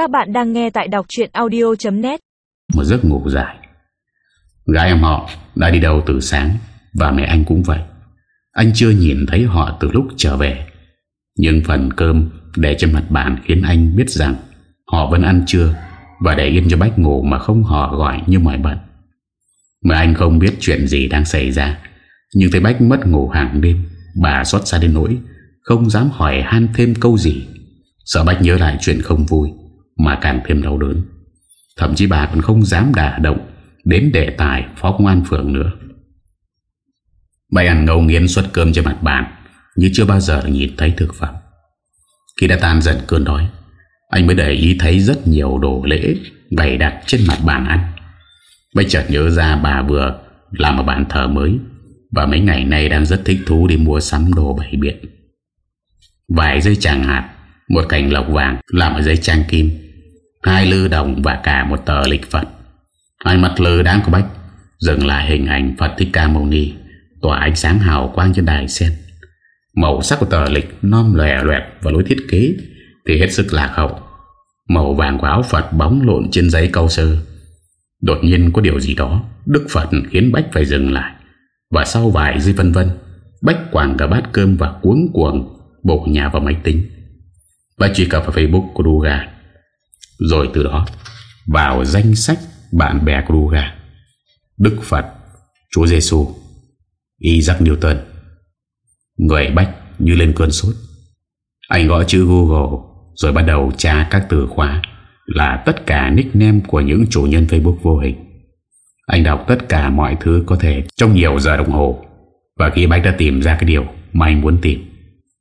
Các bạn đang nghe tại đọc chuyện audio.net Một giấc ngủ dài. Gái em họ đã đi đâu từ sáng, Và mẹ anh cũng vậy. Anh chưa nhìn thấy họ từ lúc trở về. Nhưng phần cơm để trên mặt bàn khiến anh biết rằng Họ vẫn ăn trưa Và để yên cho Bách ngủ mà không họ gọi như mọi bận. Mà anh không biết chuyện gì đang xảy ra, Nhưng thấy Bách mất ngủ hàng đêm, Bà xót xa đến nỗi Không dám hỏi han thêm câu gì. Sợ Bách nhớ lại chuyện không vui. Mà càng thêm đau đớn. Thậm chí bà còn không dám đả động Đến đề tài phó công an phường nữa. Bày ăn ngầu nghiến suất cơm trên mặt bàn, Như chưa bao giờ nhìn thấy thực phẩm. Khi đã tan dần cơn đói Anh mới để ý thấy rất nhiều đồ lễ Bày đặt trên mặt bàn ăn. Bây chợt nhớ ra bà vừa Làm ở bàn thờ mới Và mấy ngày nay đang rất thích thú đi mua sắm đồ bày biện. Vài dây chẳng hạt, Một cành lọc vàng làm ở dây trang kim Hai lư đồng và cả một tờ lịch Phật. Ánh mặt lư đáng của Bách, Dừng lại hình ảnh Phật Thích Ca Mâu Ni, Tỏa ánh sáng hào quang trên đài sen. Màu sắc của tờ lịch Non lòe loẹt và lối thiết kế, Thì hết sức lạc hậu. Màu vàng của áo Phật bóng lộn trên giấy câu sơ. Đột nhiên có điều gì đó, Đức Phật khiến Bách phải dừng lại. Và sau vài giây vân vân, Bách quảng cả bát cơm và cuống cuồng Bộ nhà vào máy tính. Bách truy cập vào Facebook của Duga rồi từ đó, Vào danh sách bạn bè của Đức Phật, Chúa Giêsu Isaac Newton. Người Bách như lên cơn sốt. Anh gõ chữ Google, Rồi bắt đầu tra các từ khóa Là tất cả nickname của những chủ nhân Facebook vô hình. Anh đọc tất cả mọi thứ có thể Trong nhiều giờ đồng hồ. Và khi Bách đã tìm ra cái điều Mà anh muốn tìm,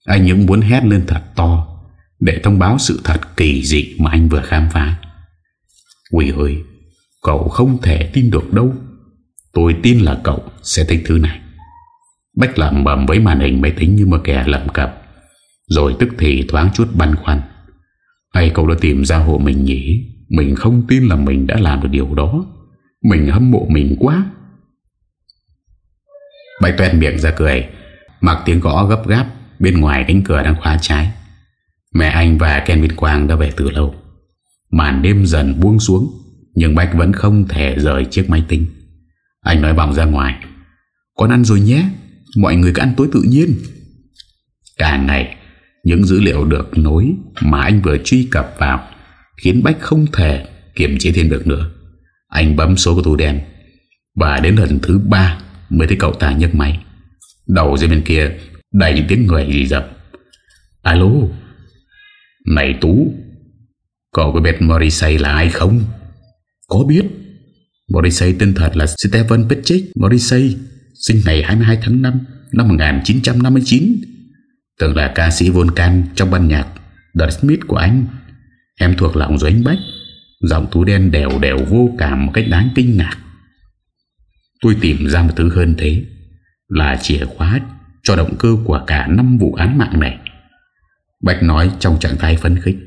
Anh những muốn hét lên thật to để thông báo sự thật kỳ dị Mà anh vừa khám phá. Quỷ ơi, Cậu không thể tin được đâu. Tôi tin là cậu sẽ thích thứ này. Bách lầm bầm với màn hình máy tính như một kẻ lầm cập, Rồi tức thì thoáng chút băn khoăn. Hay cậu đã tìm ra hộ mình nhỉ? Mình không tin là mình đã làm được điều đó. Mình hâm mộ mình quá. Bách tuét miệng ra cười, Mặc tiếng gõ gấp gáp, Bên ngoài cánh cửa đang khóa trái. Mẹ anh và Ken Minh Quang đã về từ lâu. Màn đêm dần buông xuống, Nhưng Bách vẫn không thể rời chiếc máy tính. Anh nói vòng ra ngoài. Con ăn rồi nhé, Mọi người cứ ăn tối tự nhiên. Càng ngày, Những dữ liệu được nối Mà anh vừa truy cập vào Khiến Bách không thể kiềm chế thêm được nữa. Anh bấm số của tủ đen. Và đến lần thứ ba Mới thấy cậu ta nhấc máy. Đầu dưới bên kia Đầy những tiếng người gì dập Alo này Tú Cậu có biết Morrissey là ai không? Có biết. Morrissey tên thật là Stephen Petrick Morrissey, Sinh ngày 22 tháng 5 Năm 1959 Từng là ca sĩ Volcan Trong ban nhạc The Smith của anh. Em thuộc lòng rồi anh Bách. Giọng tú đen đều đều vô cảm Một cách đáng kinh ngạc. Tôi tìm ra một thứ hơn thế, Là chìa khóa Cho động cơ của cả năm vụ án mạng này. Bách nói trong trạng thái phấn khích.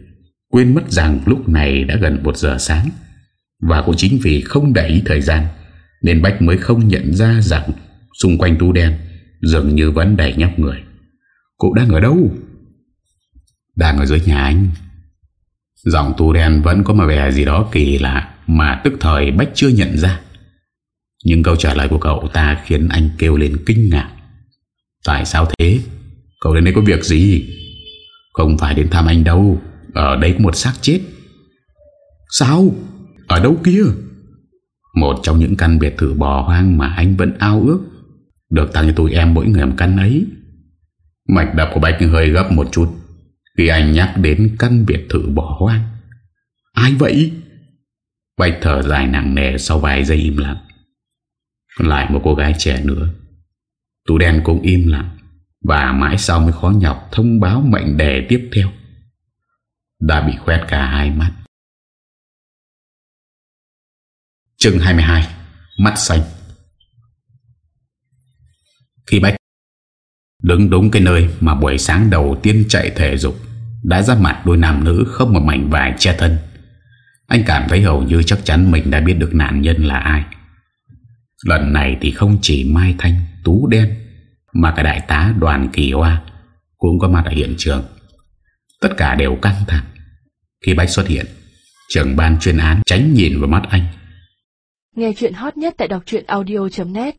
Quên mất rằng lúc này đã gần 1 giờ sáng, Và cũng chính vì không để ý thời gian, Nên Bách mới không nhận ra rằng Xung quanh tu đen Dường như vẫn đầy nhóc người. Cụ đang ở đâu? Đang ở dưới nhà anh. Giọng tu đen vẫn có một vẻ gì đó kỳ lạ Mà tức thời Bách chưa nhận ra. Nhưng câu trả lời của cậu ta Khiến anh kêu lên kinh ngạc. Tại sao thế? Cậu đến đây có việc gì? Không phải đến thăm anh đâu. Ở đây có một xác chết. Sao? Ở đâu kia? Một trong những căn biệt thự bò hoang Mà anh vẫn ao ước. Được tặng cho tụi em mỗi người một căn ấy. Mạch đập của bạch hơi gấp một chút Khi anh nhắc đến căn biệt thự bỏ hoang. Ai vậy? Bạch thở dài nặng nề Sau vài giây im lặng. Lại một cô gái trẻ nữa. Tú đen cũng im lặng. Và mãi sau mới khó nhọc Thông báo mệnh đề tiếp theo. Đã bị khoét cả hai mắt. Chương 22 Mắt xanh. Khi Bách Đứng đúng cái nơi mà buổi sáng đầu tiên chạy thể dục Đã ra mặt đôi nam nữ không một mảnh vải che thân. Anh cảm thấy hầu như chắc chắn mình đã biết được nạn nhân là ai. Lần này thì không chỉ Mai Thanh, Tú Đen mà cả đại tá đoàn kỳ hoa Cũng có mặt ở hiện trường. Tất cả đều căng thẳng. Khi Bách xuất hiện, Trưởng ban chuyên án tránh nhìn vào mắt anh. Nghe chuyện hot nhất tại đọc audio.net